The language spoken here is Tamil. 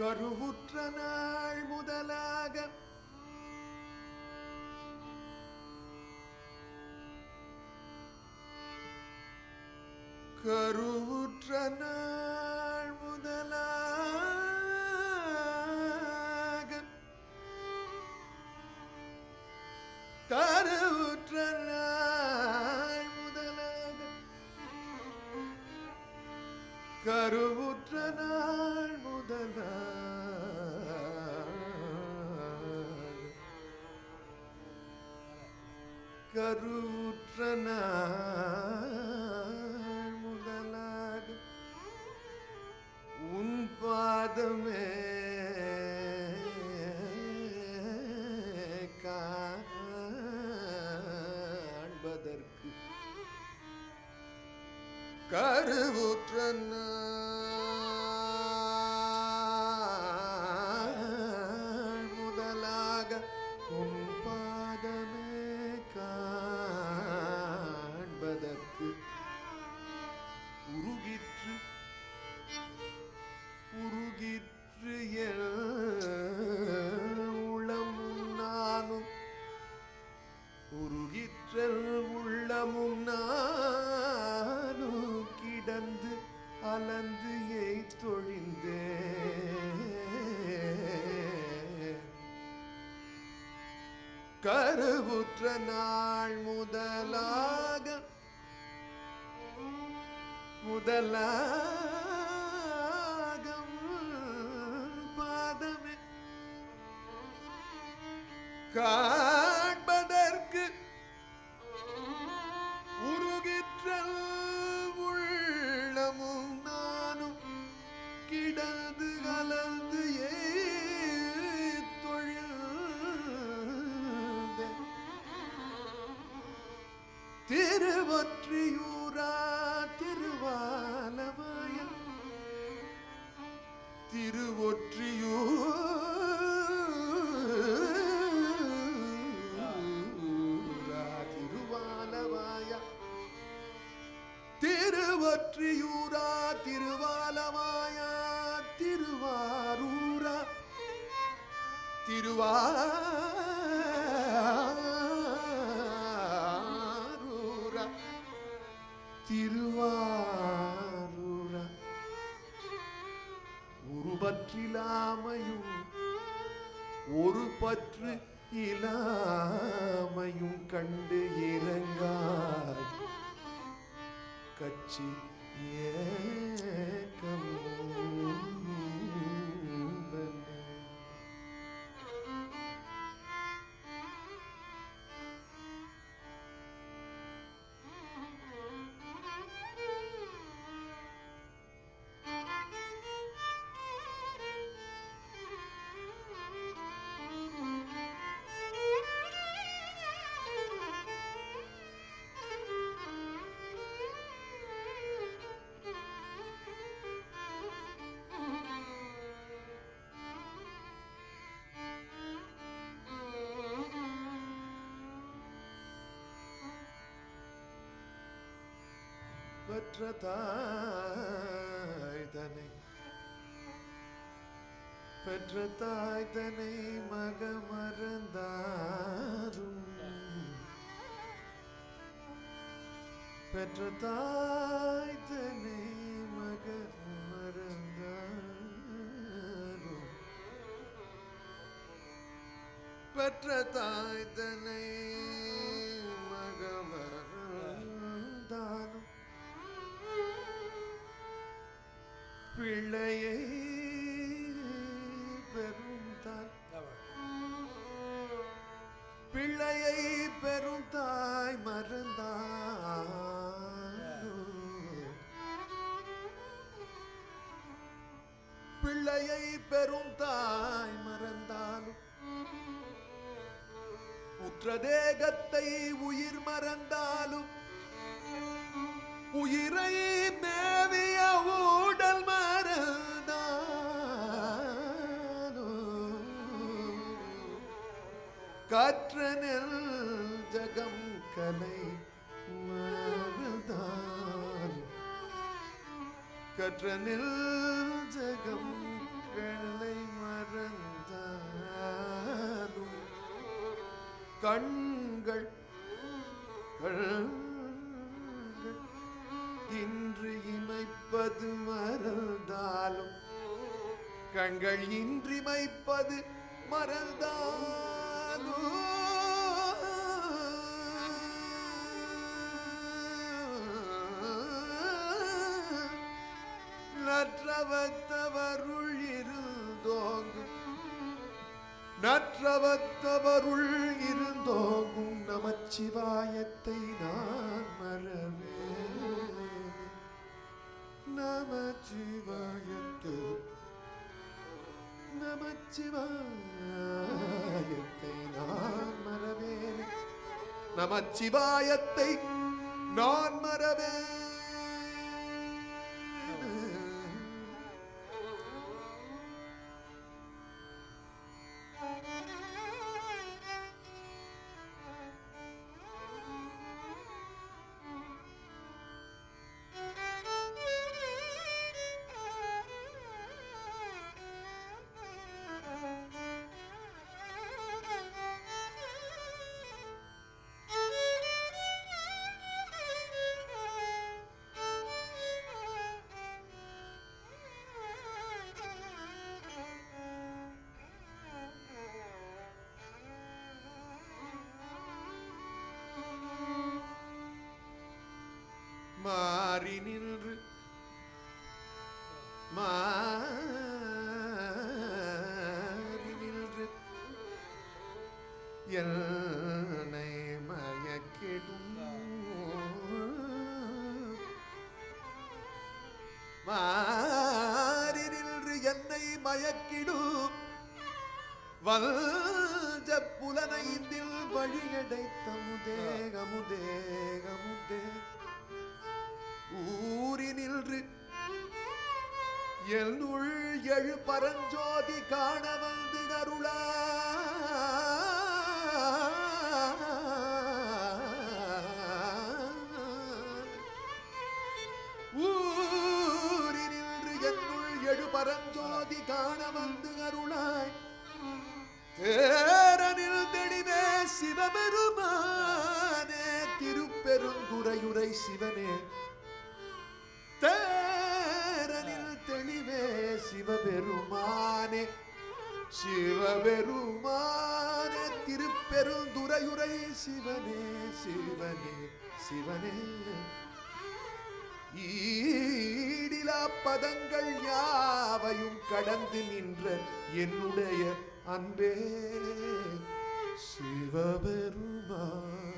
கருவுற்ற நாள் முதலாக. கருவுற்ற நாள் முதலாக. கருவுற்ற நாள் முதலாக. கருவு கருற்ற முதலாக. உன் பாதமே காண்பதற்கு கருவுற்ற கருவுற்ற நாள் முதலாக முதலாக பாதமே. கா திருவொற்றியூரா திருவாலவாயம் திருவொற்றியூரா திருவாலவாய திருவொற்றியூரா திருவாலவாய திருவாரூரா திருவா திருவாரூரா. உருபற்றிலாமையும் ஒரு பற்று இலாமையும் கண்டு இறங்காய். கட்சி ஏ பெற்ற தாய் தனை பெற்ற தாய் தனை மக மறந்தாரும் பெற்ற தாய் தனை மக மறந்தாரும் பெற்ற தாய் பிள்ளையை பெரும் தாய் மறந்தாலும் உற்ற தேகத்தை உயிர் மறந்தாலும் உயிரை மேவிய ஊடல் மறந்தாலும் காற்றனில் ஜகம் கலை மறந்தாலும் கற்றனில் ஜகம் மக்களை மறந்தாலும் கண்கள் இன்று இமைப்பது மறந்தாலும் கண்கள் இன்றிமைப்பது மறந்தாலும். மற்றவத்தவருள் இருந்தோங்கும் நமச்சிவாயத்தை நான் மறவே நமச்சிவாயத்து நமச்சிவாயத்தை நான் மறவே நமச்சிவாயத்தை நான் மறவே மாறி நின்று மாறி நின்று என்னை மயக்கிடும். மாறி நின்று என்னை மயக்கிடும். வல்ஜ புலனைந்தில் வழியடைத்தமுதே அமுதே என்னுள் எழு பரஞ்சோதி காண வந்து அருளா. ஊறி நின்று என்னுள் எழு பரஞ்சோதி காண வந்து அருளாய். தேரனில் தெளிவே சிவபெருமானே திருப்பெருந்துரையுரை சிவனே. சிவபெருமானே சிவபெருமானே திருப்பெருந்துரையுரை சிவனே சிவனே சிவனே. ஈடிலா பதங்கள் யாவையும் கடந்து நின்ற என்னுடைய அன்பே சிவபெருமானே.